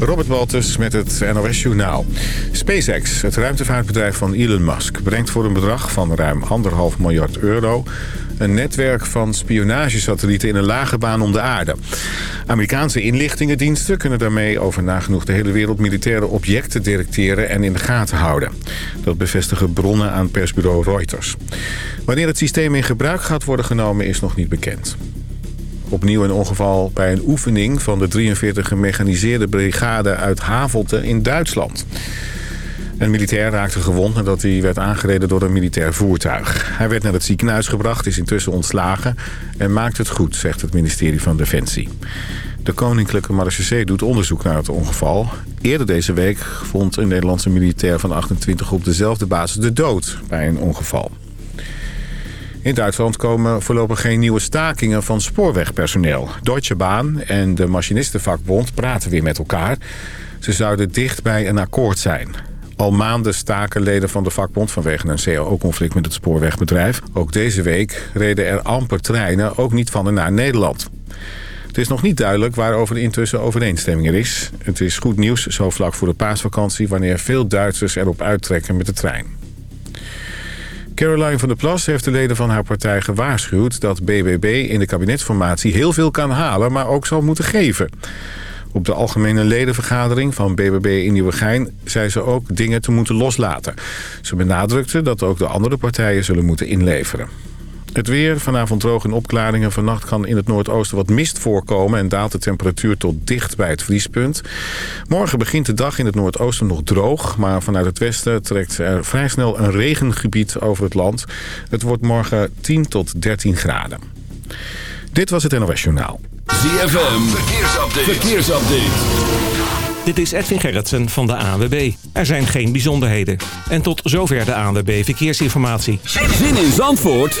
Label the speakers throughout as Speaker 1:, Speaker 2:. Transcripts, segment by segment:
Speaker 1: Robert Walters met het NOS Journaal. SpaceX, het ruimtevaartbedrijf van Elon Musk... brengt voor een bedrag van ruim 1,5 miljard euro... een netwerk van spionagesatellieten in een lage baan om de aarde. Amerikaanse inlichtingendiensten kunnen daarmee over nagenoeg de hele wereld... militaire objecten detecteren en in de gaten houden. Dat bevestigen bronnen aan persbureau Reuters. Wanneer het systeem in gebruik gaat worden genomen is nog niet bekend. Opnieuw een ongeval bij een oefening van de 43 gemechaniseerde brigade uit Havelte in Duitsland. Een militair raakte gewond nadat hij werd aangereden door een militair voertuig. Hij werd naar het ziekenhuis gebracht, is intussen ontslagen en maakt het goed, zegt het ministerie van Defensie. De Koninklijke Marechaussee doet onderzoek naar het ongeval. Eerder deze week vond een Nederlandse militair van 28 op dezelfde basis de dood bij een ongeval. In Duitsland komen voorlopig geen nieuwe stakingen van spoorwegpersoneel. Deutsche Bahn en de machinistenvakbond praten weer met elkaar. Ze zouden dicht bij een akkoord zijn. Al maanden staken leden van de vakbond vanwege een CAO-conflict met het spoorwegbedrijf. Ook deze week reden er amper treinen, ook niet van en naar Nederland. Het is nog niet duidelijk waarover intussen overeenstemming er is. Het is goed nieuws zo vlak voor de paasvakantie... wanneer veel Duitsers erop uittrekken met de trein. Caroline van der Plas heeft de leden van haar partij gewaarschuwd... dat BBB in de kabinetsformatie heel veel kan halen, maar ook zal moeten geven. Op de algemene ledenvergadering van BBB in Nieuwegein... zei ze ook dingen te moeten loslaten. Ze benadrukte dat ook de andere partijen zullen moeten inleveren. Het weer, vanavond droog in opklaringen. Vannacht kan in het noordoosten wat mist voorkomen... en daalt de temperatuur tot dicht bij het vriespunt. Morgen begint de dag in het noordoosten nog droog... maar vanuit het westen trekt er vrij snel een regengebied over het land. Het wordt morgen 10 tot 13 graden. Dit was het NOS Journaal.
Speaker 2: ZFM, verkeersupdate. verkeersupdate.
Speaker 3: Dit is Edwin Gerritsen van de ANWB. Er zijn geen bijzonderheden. En tot zover de ANWB Verkeersinformatie.
Speaker 2: Zin in Zandvoort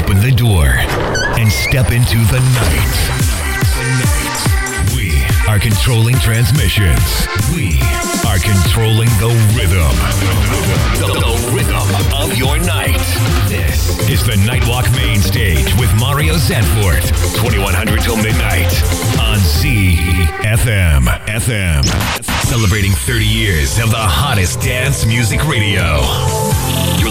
Speaker 4: Open the door and step into the night. We are controlling transmissions. We are controlling the rhythm. The, the, rhythm of your night. This is the Nightwalk Main Stage with Mario Zanfort. 2100 till midnight on CFM. FM. Celebrating 30 years of the hottest dance music radio.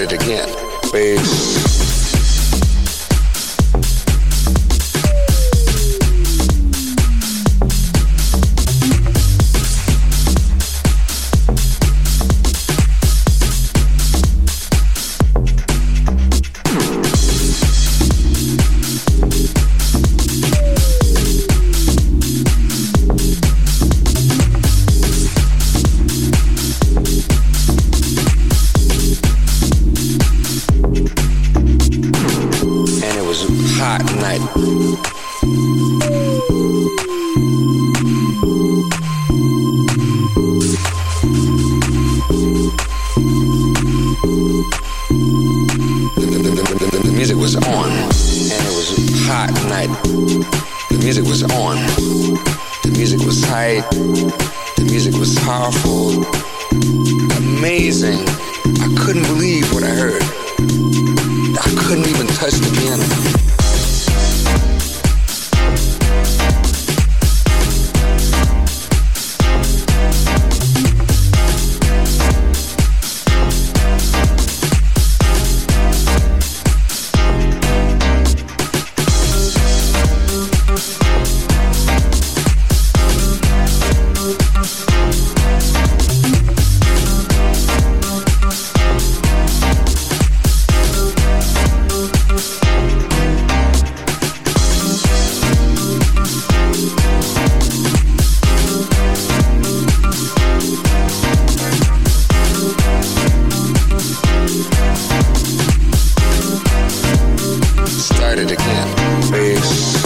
Speaker 5: at it again. Bass.
Speaker 4: space.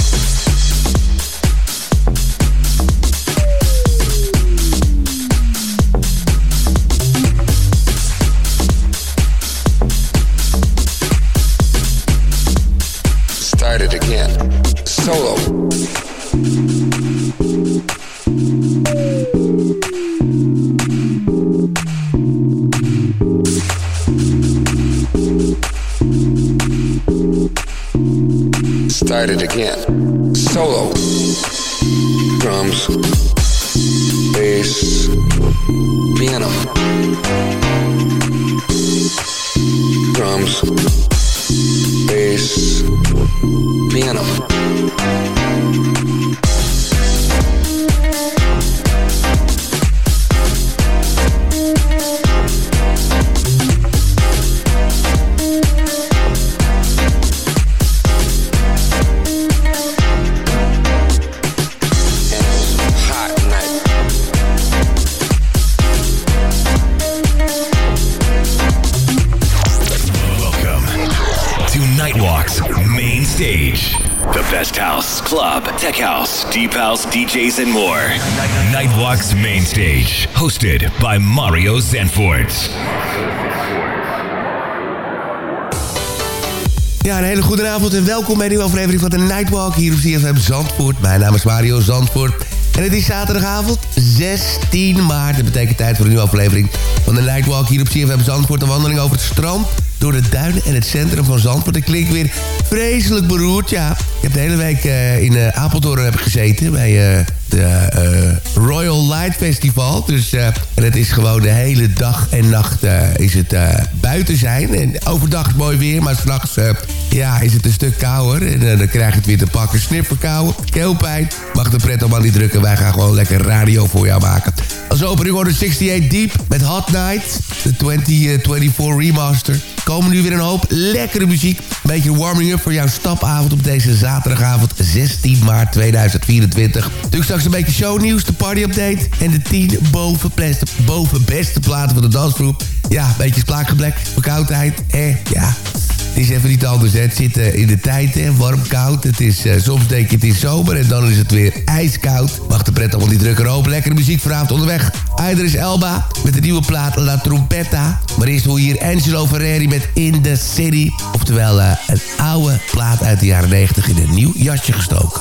Speaker 4: DJs, and more. Nightwalk's main stage, hosted by Mario Zanfort.
Speaker 6: Ja, een hele goede avond en welkom bij een nieuwe aflevering van de Nightwalk hier op CFM Zandvoort. Mijn naam is Mario Zandvoort en het is zaterdagavond 16 maart. Dat betekent tijd voor een nieuwe aflevering van de Nightwalk hier op CFM Zandvoort. Een wandeling over het strand door de duinen en het centrum van Zandvoort. Ik klink weer vreselijk beroerd, ja. Ik heb de hele week uh, in uh, Apeldoorn heb gezeten bij uh, de Royal Light Festival. Dus en het is gewoon de hele dag en nacht is het buiten zijn. En overdag mooi weer, maar s'nachts ja, is het een stuk kouder. En dan krijg je het weer te pakken. Snipperkouwen, keelpijn. Mag de pret allemaal niet drukken. Wij gaan gewoon lekker radio voor jou maken. Als opening hoorde 68 Deep met Hot Night. De 2024 remaster komen nu weer een hoop lekkere muziek. Een beetje warming up voor jouw stapavond op deze zaterdagavond 16 maart 2024. Natuurlijk een beetje shownieuws, de party-update... en de 10 boven, boven beste platen van de dansgroep. Ja, een beetje slaakgeblek, verkoudheid, eh, ja... Het is even niet anders. Het zit uh, in de tijd, hè. warm, koud. Het is, uh, soms denk je het is zomer en dan is het weer ijskoud. Mag de pret allemaal niet drukker open. Lekkere muziek vanavond onderweg. Idris Elba met de nieuwe plaat La Trompetta. Maar eerst hoor je hier Angelo Ferreri met In The City. Oftewel uh, een oude plaat uit de jaren 90 in een nieuw jasje gestoken.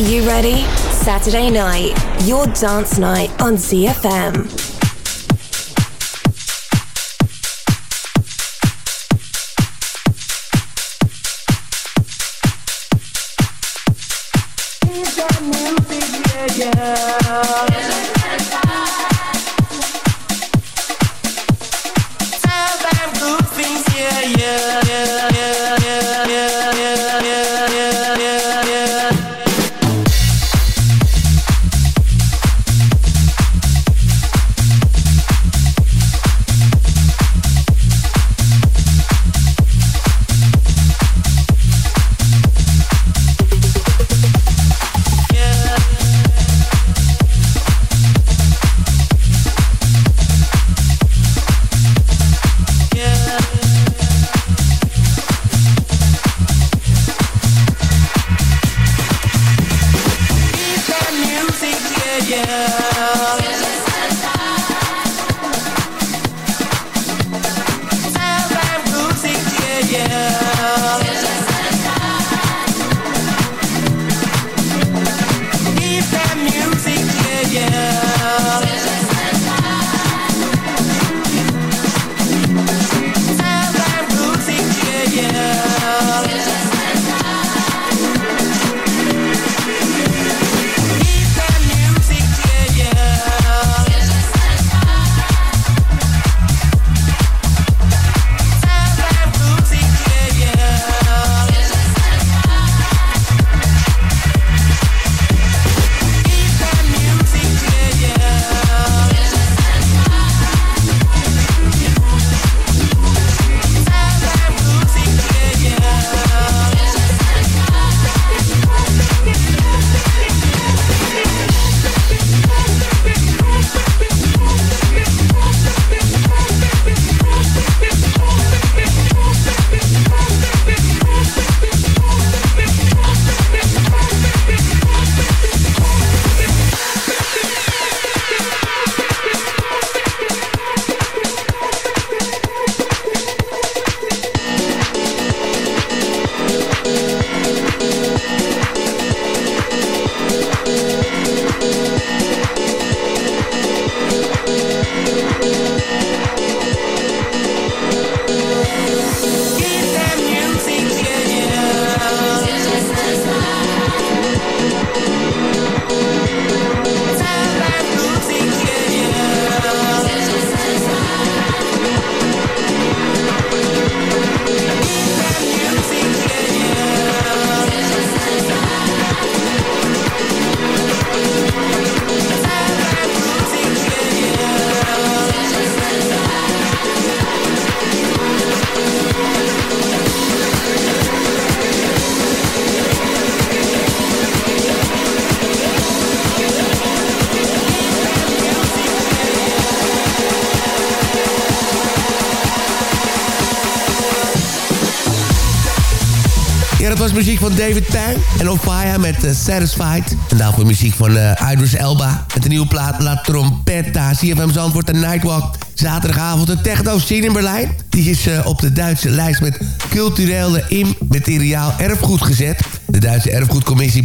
Speaker 7: Are you ready? Saturday night, your dance night on ZFM.
Speaker 6: Música David en Ofaya met uh, Satisfied. En daarvoor muziek van uh, Idris Elba met de nieuwe plaat La Trompetta. CFM Zandvoort en Nightwalk. Zaterdagavond een techno scene in Berlijn. Die is uh, op de Duitse lijst met culturele immateriaal erfgoed gezet. De Duitse Erfgoedcommissie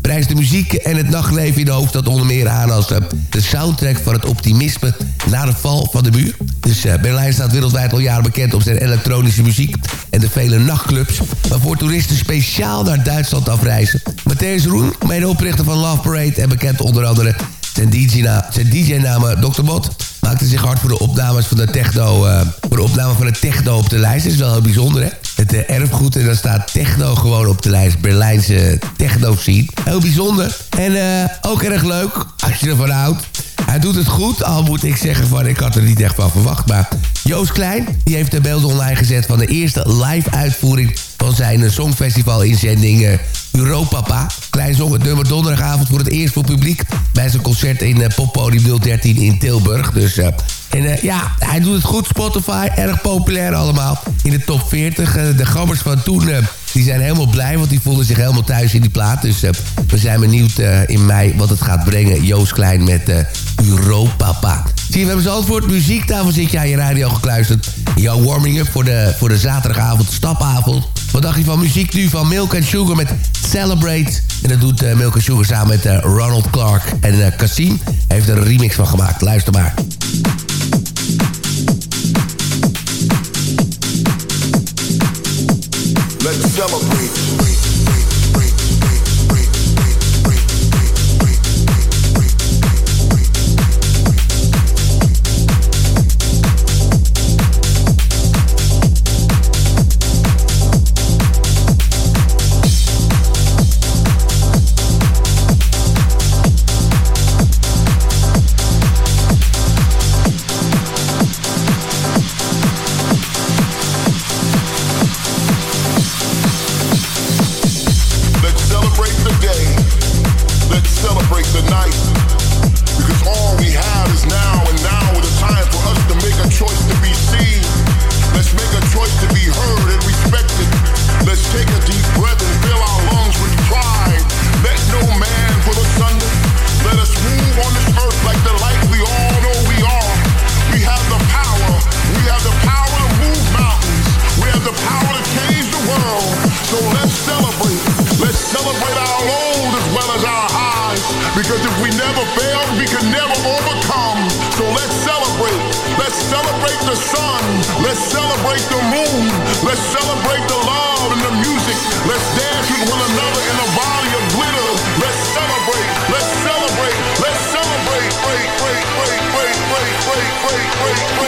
Speaker 6: prijst de muziek en het nachtleven in de hoofdstad onder meer aan... als de soundtrack van het optimisme na de val van de muur. Dus Berlijn staat wereldwijd al jaren bekend op zijn elektronische muziek en de vele nachtclubs... waarvoor toeristen speciaal naar Duitsland afreizen. Matthäus Roen, medeoprichter van Love Parade... en bekend onder andere zijn DJ-naam DJ Dr. Bot... maakte zich hard voor de opnames van de techno... Uh, voor de opname van de techno op de lijst. Dat is wel heel bijzonder, hè? Het uh, erfgoed en dan staat techno gewoon op de lijst. Berlijnse techno scene. Heel bijzonder. En uh, ook erg leuk, als je ervan houdt. Hij doet het goed, al moet ik zeggen van ik had er niet echt van verwacht. Maar Joost Klein die heeft de beelden online gezet van de eerste live uitvoering van zijn songfestival inzending uh, Europapa. Klein zong het nummer donderdagavond voor het eerst voor publiek bij zijn concert in uh, Poppodium 013 in Tilburg. Dus en ja, hij doet het goed. Spotify, erg populair allemaal. In de top 40. de gammers van toen die zijn helemaal blij, want die voelen zich helemaal thuis in die plaat. Dus we zijn benieuwd in mei wat het gaat brengen. Joost Klein met Europapa. Zie je, we hebben antwoord. Muziektafel zit je aan je radio gekluisterd. Jouw warming-up voor de, voor de zaterdagavond stapavond.
Speaker 8: Wat dacht je van muziek nu van Milk and Sugar met Celebrate? En dat doet eh, Milk and Sugar samen met eh, Ronald Clark. En uh, Cassim heeft er een remix van gemaakt. Luister maar. Because if we never fail, we can never overcome.
Speaker 9: So let's celebrate.
Speaker 10: Let's celebrate the sun. Let's celebrate the moon. Let's celebrate the love and the music. Let's dance with one another in a volley of glitter. Let's celebrate. Let's celebrate. Let's celebrate. Break, break,
Speaker 11: break, break, break, break, break, break.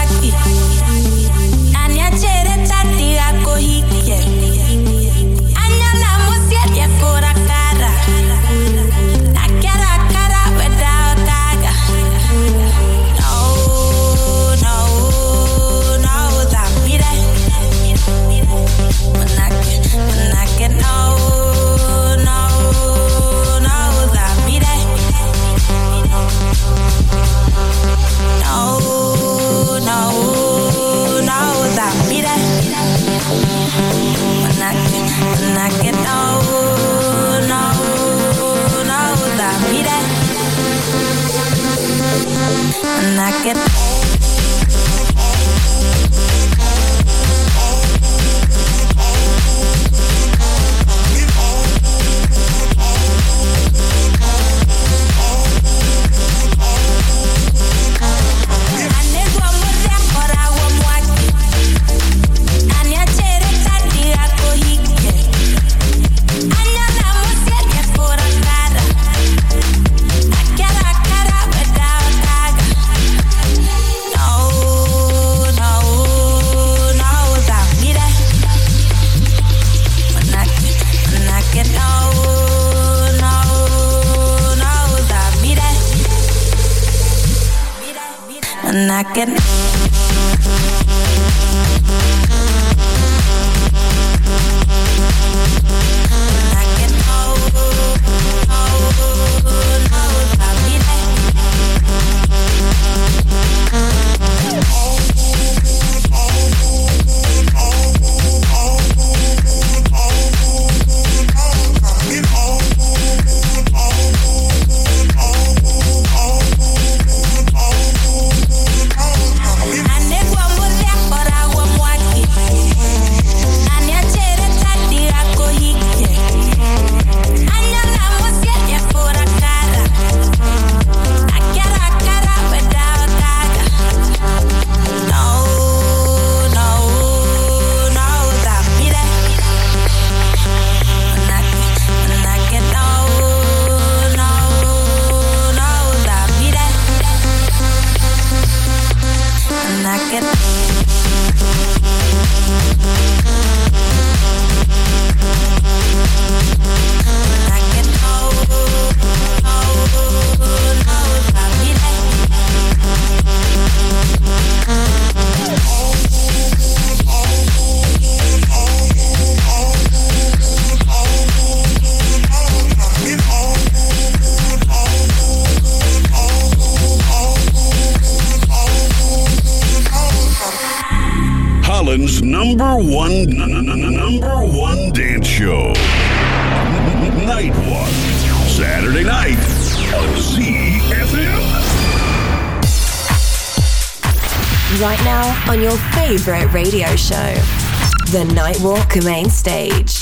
Speaker 7: The Nightwalk Main Stage.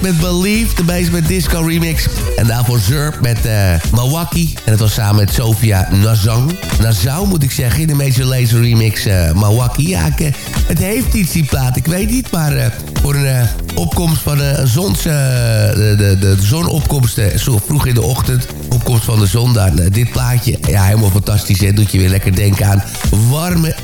Speaker 6: Met Believe, de Basement Disco remix. En daarvoor Zurp met uh, Mawaki. En het was samen met Sofia Nazang. Nazau moet ik zeggen, in de Major Laser remix uh, Mawaki. Ja, uh, het heeft iets die plaat, ik weet niet. Maar voor een opkomst van de zons... de, de, de zonopkomst zo vroeg in de ochtend. Opkomst van de zon, daar, dit plaatje. Ja, helemaal fantastisch. Hè? Doet je weer lekker denken aan warme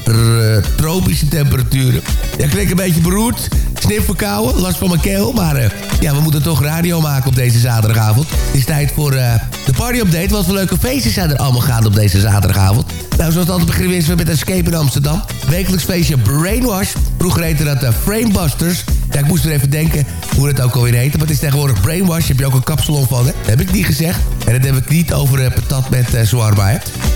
Speaker 6: tropische temperaturen. Ja, klinkt een beetje beroerd snifverkouden, last van mijn keel. Maar uh, ja, we moeten toch radio maken op deze zaterdagavond. Het is tijd voor uh, de party-update. Wat voor leuke feestjes zijn er allemaal gaande op deze zaterdagavond. Nou, zoals altijd beginnen we met Escape in Amsterdam. Wekelijks feestje Brainwash. Vroeger heette dat uh, Framebusters. Ja, ik moest er even denken hoe het ook alweer heet. Maar het is tegenwoordig Brainwash. Heb je ook een kapsalon van? Dat heb ik niet gezegd. En dat heb ik niet over uh, patat met uh,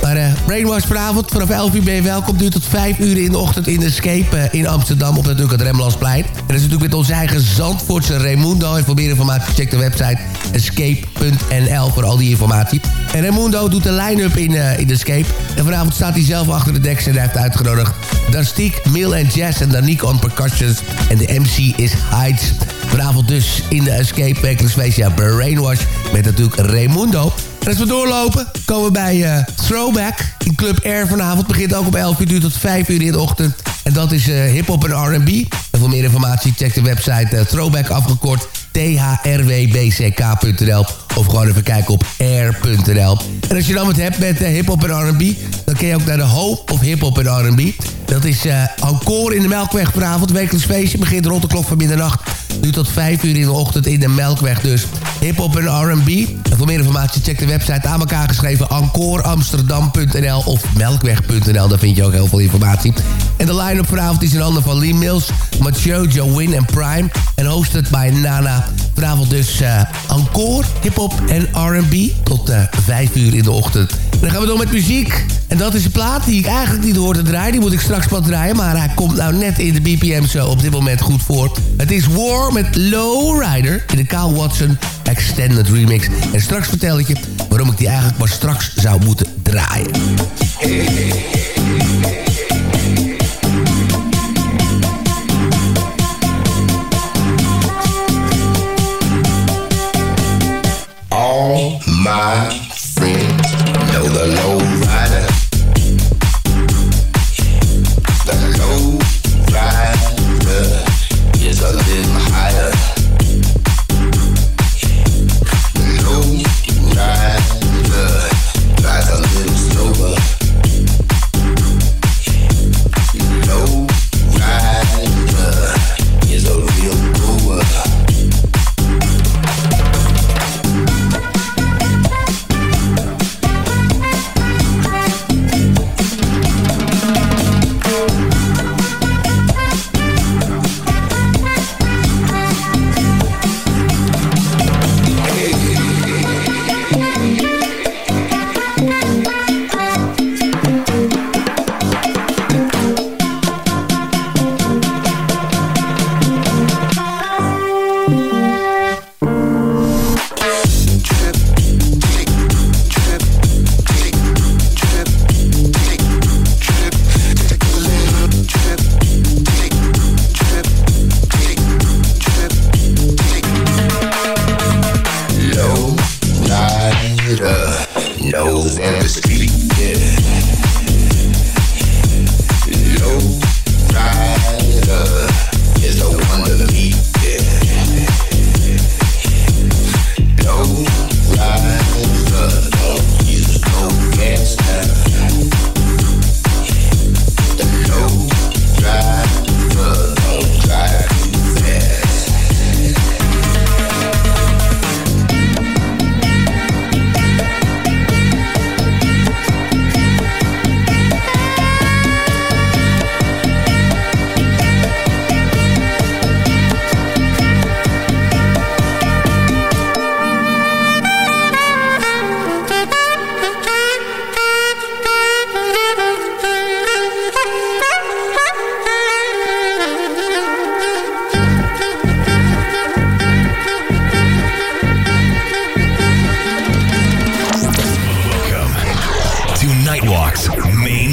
Speaker 6: Maar uh, Brainwash vanavond vanaf 11 uur ben je welkom. Duurt tot 5 uur in de ochtend in de Escape in Amsterdam. Op natuurlijk het Remlandsplein. En dat is natuurlijk met onze eigen Zandvoortse Raimundo. En voor meer informatie check de website escape.nl voor al die informatie. En Raimundo doet de line-up in, in de Escape. En vanavond staat hij zelf achter de deks en hij heeft uitgenodigd Dastiek, Mill en Jazz en Danique on percussions. En de MC is Heights. Vanavond dus in de Escape Packers Feestje Brainwash met natuurlijk Raimundo. En als we doorlopen, komen we bij uh, Throwback in Club Air vanavond. Begint ook om 11 uur, duurt tot 5 uur in de ochtend. En dat is uh, hip-hop en RB. En voor meer informatie check de website uh, Throwback afgekort thrwbck.nl of gewoon even kijken op air.nl. En als je dan wat hebt met uh, hip-hop en RB, dan kun je ook naar de Hope of Hip-hop en RB. Dat is uh, encore in de Melkweg vanavond. Wekelijks feestje begint rond de klok van middernacht. Nu tot 5 uur in de ochtend in de Melkweg dus. Hip-hop en RB. Voor meer informatie check de website aan elkaar geschreven encoreamsterdam.nl of melkweg.nl. Daar vind je ook heel veel informatie. En de line-up vanavond is in handen van Lee Mills, Mathieu, Joe en Prime. En hosted bij Nana. Vanavond dus uh, encore, hip-hop en R&B. Tot uh, 5 uur in de ochtend. En dan gaan we door met muziek. En dat is een plaat die ik eigenlijk niet hoor te draaien. Die moet ik straks pas draaien. Maar hij komt nou net in de BPM zo op dit moment goed voor. Het is War met Low Rider in de Kyle Watson Extended Remix. En straks vertel ik je waarom ik die eigenlijk maar straks zou moeten draaien.
Speaker 12: All my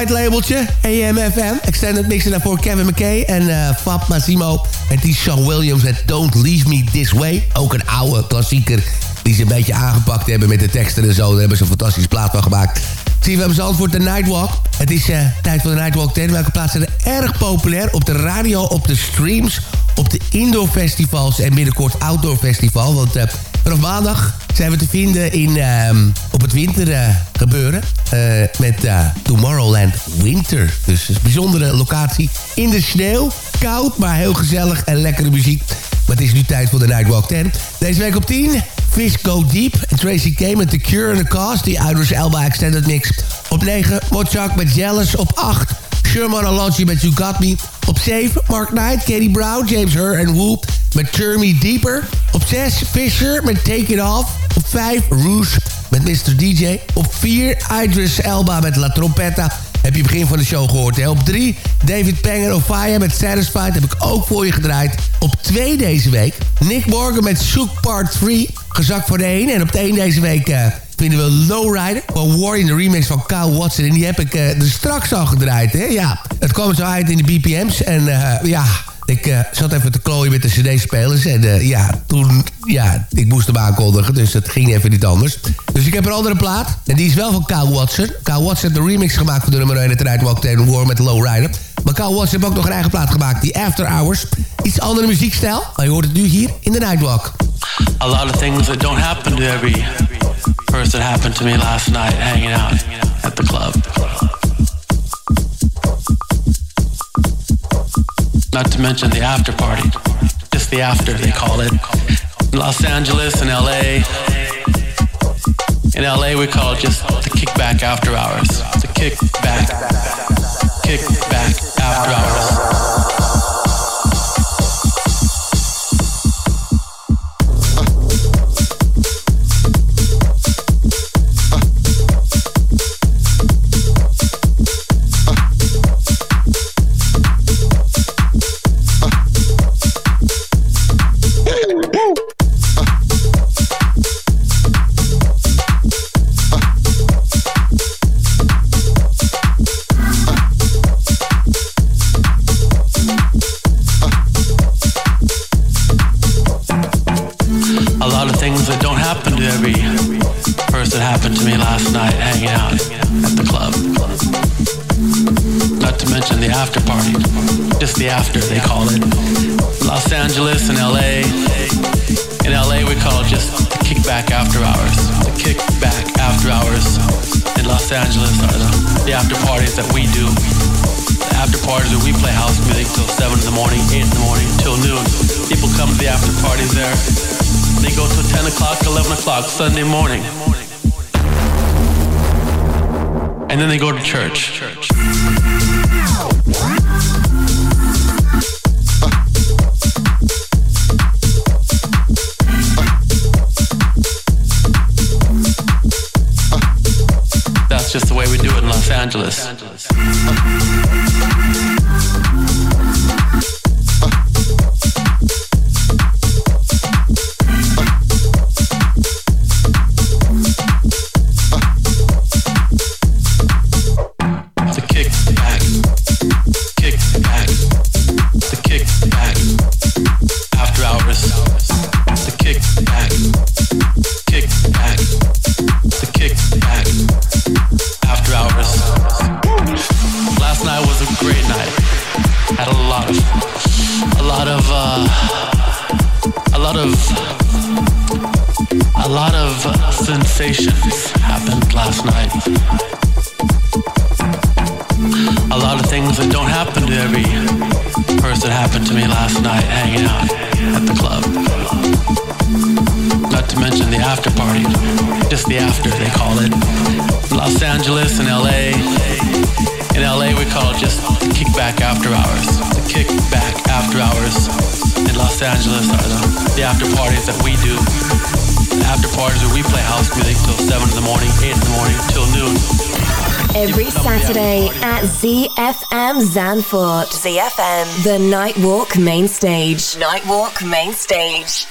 Speaker 6: White labeltje, AMFM. Extended mixen daarvoor Kevin McKay en uh, Fab Massimo. En die Sean Williams met Don't Leave Me This Way. Ook een oude klassieker die ze een beetje aangepakt hebben met de teksten en zo. Daar hebben ze een fantastische plaat van gemaakt. Zie we hebben antwoord de Nightwalk. Het is uh, tijd voor de Nightwalk 10. Welke plaatsen zijn erg populair? Op de radio, op de streams, op de indoor festivals en binnenkort outdoor festival. Want uh, vanaf maandag zijn we te vinden in, uh, op het winter uh, gebeuren. Uh, met Tomorrowland Winter. Dus een bijzondere locatie. In de sneeuw. Koud, maar heel gezellig en lekkere muziek. Maar het is nu tijd voor de Nightwalk 10. Deze week op 10. Fish Go Deep Tracy K met The Cure and the Cause. Die Idris Elba Extended Mix. Op 9. Mochak met Jealous. Op 8. Sherman Alonso met You Got Me. Op 7. Mark Knight, Katie Brown, James Hur en Whoop met Me Deeper. Op 6. Fisher met Take It Off. Op 5. Rouge met Mr. DJ. Op 4. Idris Elba met La Trompetta. Heb je begin van de show gehoord. Hè? Op 3. David Panger of Fire met Satisfied. Heb ik ook voor je gedraaid. Op 2 deze week. Nick Morgan met Soek Part 3. Gezakt voor de 1. En op de 1 deze week... Uh, vinden we Lowrider van War in de remix van Kyle Watson. En die heb ik uh, er straks al gedraaid. Hè? Ja, het kwam zo uit in de BPM's. En uh, ja, ik uh, zat even te klooien met de cd-spelers. En uh, ja, toen... Ja, ik moest hem aankondigen. Dus het ging even niet anders. Dus ik heb een andere plaat. En die is wel van Kyle Watson. Kyle Watson heeft de remix gemaakt van de nummer 1 in de Nightwalk 10 War met Lowrider. Macau Watts heeft ook nog een eigen plaat gemaakt, die After Hours. Iets andere muziekstijl, maar je hoort het nu hier in de Nightwalk.
Speaker 13: A lot of things that don't happen to every person happened to me last night hanging out at the club. Not to mention the after party. Just the after, they call it. In Los Angeles and LA. In LA, we call it just the kickback after hours. The kickback, kickback after hours. A lot of, a lot of sensations happened last night. A lot of things that don't happen to every person happened to me last night hanging out at the club. Not to mention the after party. Just the after, they call it. Los Angeles and LA. In LA, we call it just kickback after hours. The kickback after hours in Los Angeles are the, the after parties that we do. The after parties where we play house music till 7 in the morning, 8 in the morning, till noon.
Speaker 7: Every Saturday at ZFM Zanfort. ZFM. The Nightwalk Main Stage. Nightwalk Main Stage.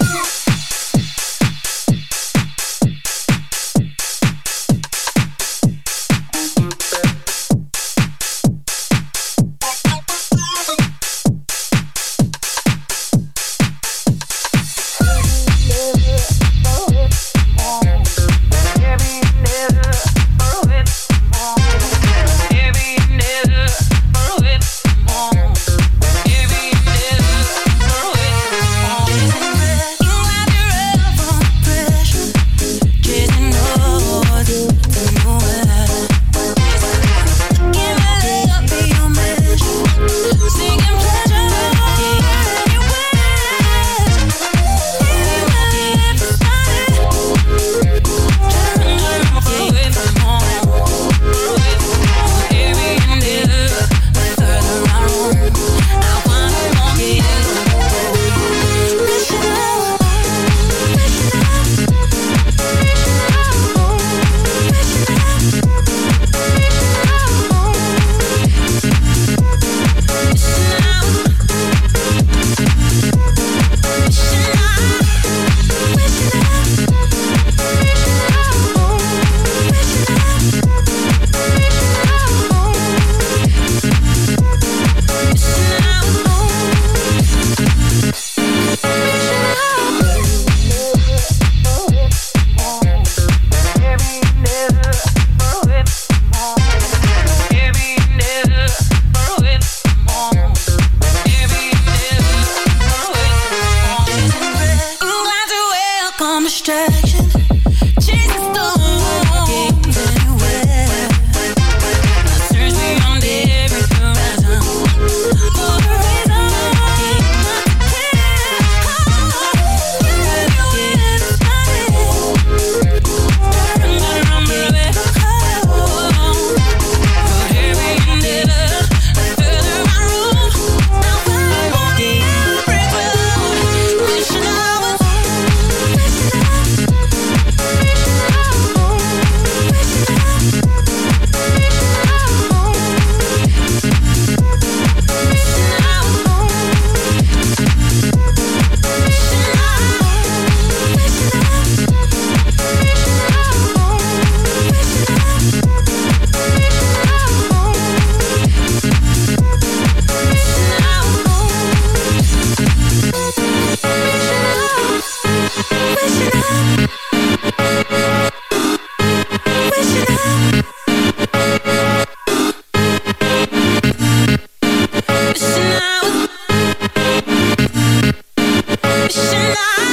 Speaker 14: night.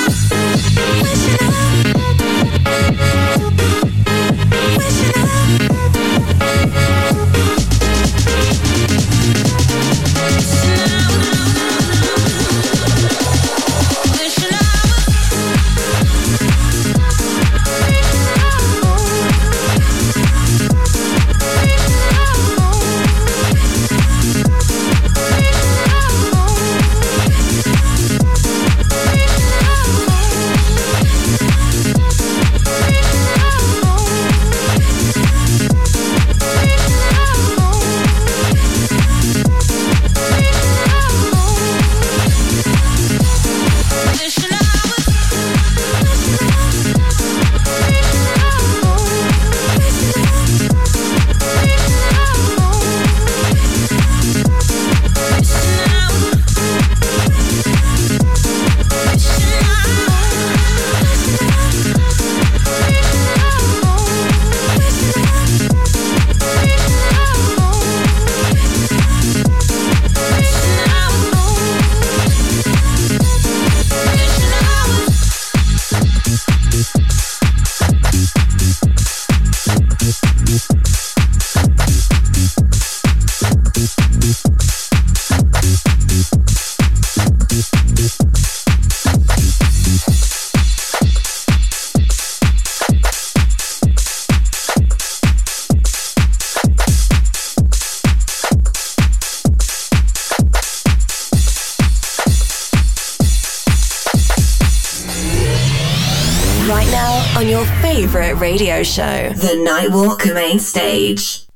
Speaker 14: Radio show, The Nightwalk Main Stage.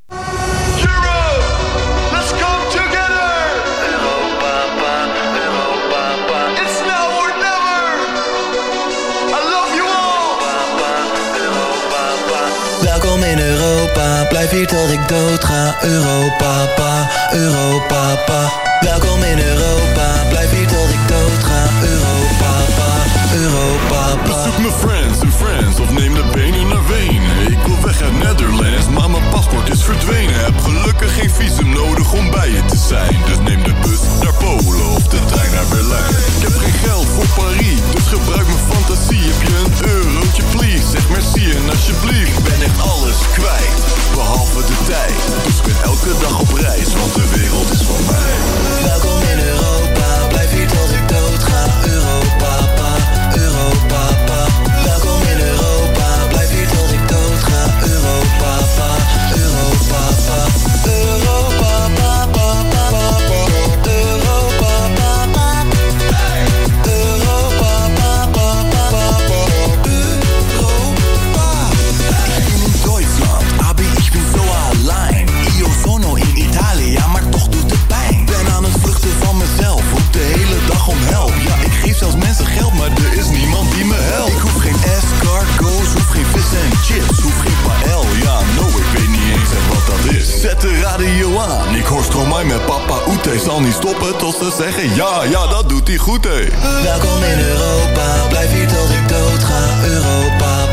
Speaker 7: Let's come together. It's now or never. I love you all.
Speaker 15: Welkom in Europa, blijf hier tot ik dood ga. Europa, pa, Europa, pa. Welkom in Europa, blijf hier tot ik dood ga. Europa, pa, Europa, pa.
Speaker 16: Bezoek mijn friends en friends of neem de Ik wil weg uit Netherlands, maar mijn paspoort is verdwenen. Heb gelukkig geen visum nodig om bij je te zijn. Dus neem de bus naar Polen of de trein naar Berlijn. Ik heb geen geld voor Parijs, dus gebruik mijn fantasie. Heb je een eurotje, please? Zeg merci en alsjeblieft. Ik ben echt alles kwijt, behalve de tijd. Dus ik ben elke dag op reis, want de wereld is voor mij.
Speaker 15: Welkom in Europa, blijf hier tot ik dood ga. Europa, pa, Europa, pa. Welkom in Europa, Ik
Speaker 17: hoef geen escargots, hoef geen vis en chips, hoef geen pael. Ja, no, ik weet niet eens wat dat is. Zet de radio aan, ik hoor Stromae met papa Oete. Zal niet stoppen tot ze zeggen ja, ja, dat doet hij goed, hé.
Speaker 15: Welkom in Europa, blijf hier tot ik dood ga. Europa, pa, Europa,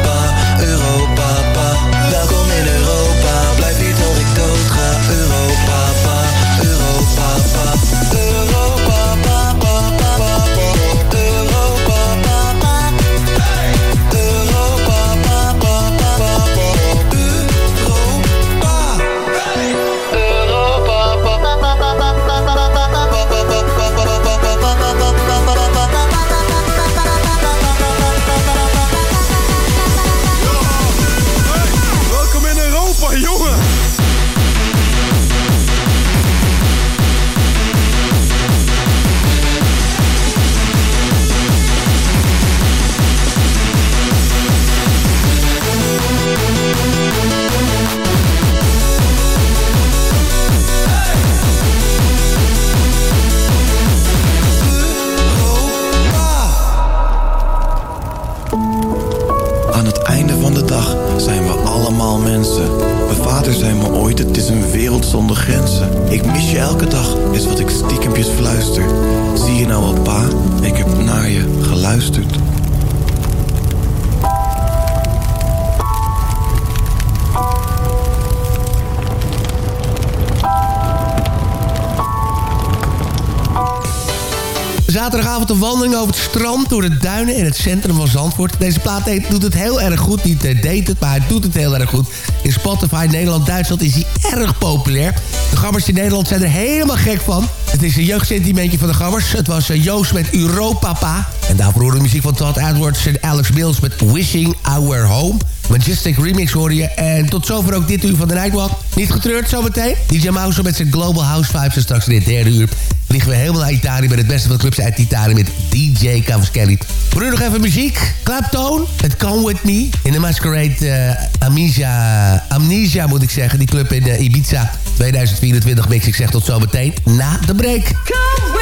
Speaker 15: in
Speaker 17: het
Speaker 6: centrum van Zandvoort. Deze plaat deed- doet het heel erg goed. Niet eh, deed het, maar hij doet het heel erg goed. In Spotify, Nederland, Duitsland is hij erg populair. De gabbers in Nederland zijn er helemaal gek van. Het is een jeugdsentimentje van de gabbers. Het was eh, Joost met Europapa. En daarvoor hoorde de muziek van Todd Edwards en Alex Mills met Wishing Were Home. Majestic Remix hoor je. En tot zover ook dit uur van de Nightwalk. Niet getreurd zometeen. DJ Mouse met zijn Global House Vibes. En straks in het derde uur vliegen we helemaal naar Italië... met het beste van de clubs uit Italië met DJ Cavaschelli. Voor nu nog even muziek. Claptone, het Come With Me. In de Masquerade eh, Amnesia, Amnesia moet ik zeggen. Die club in eh, Ibiza 2024 mix. Ik zeg tot zometeen na de break.
Speaker 7: Come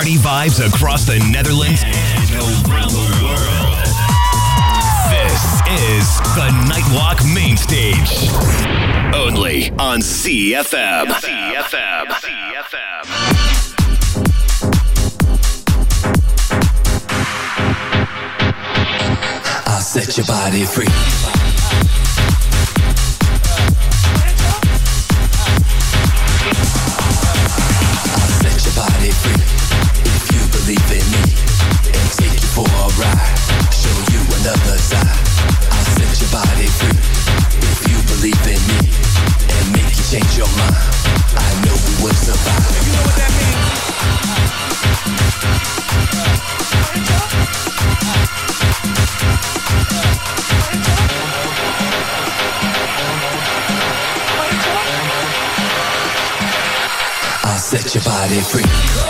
Speaker 4: party vibes across the Netherlands and around the world. This is the Nightwalk Main Stage.
Speaker 18: Only on CFM. CFM. CFM.
Speaker 6: set your body free. body free.